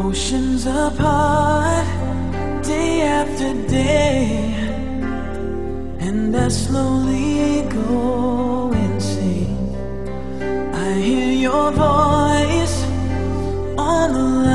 Oceans apart, day after day, and I slowly go insane. I hear your voice on the.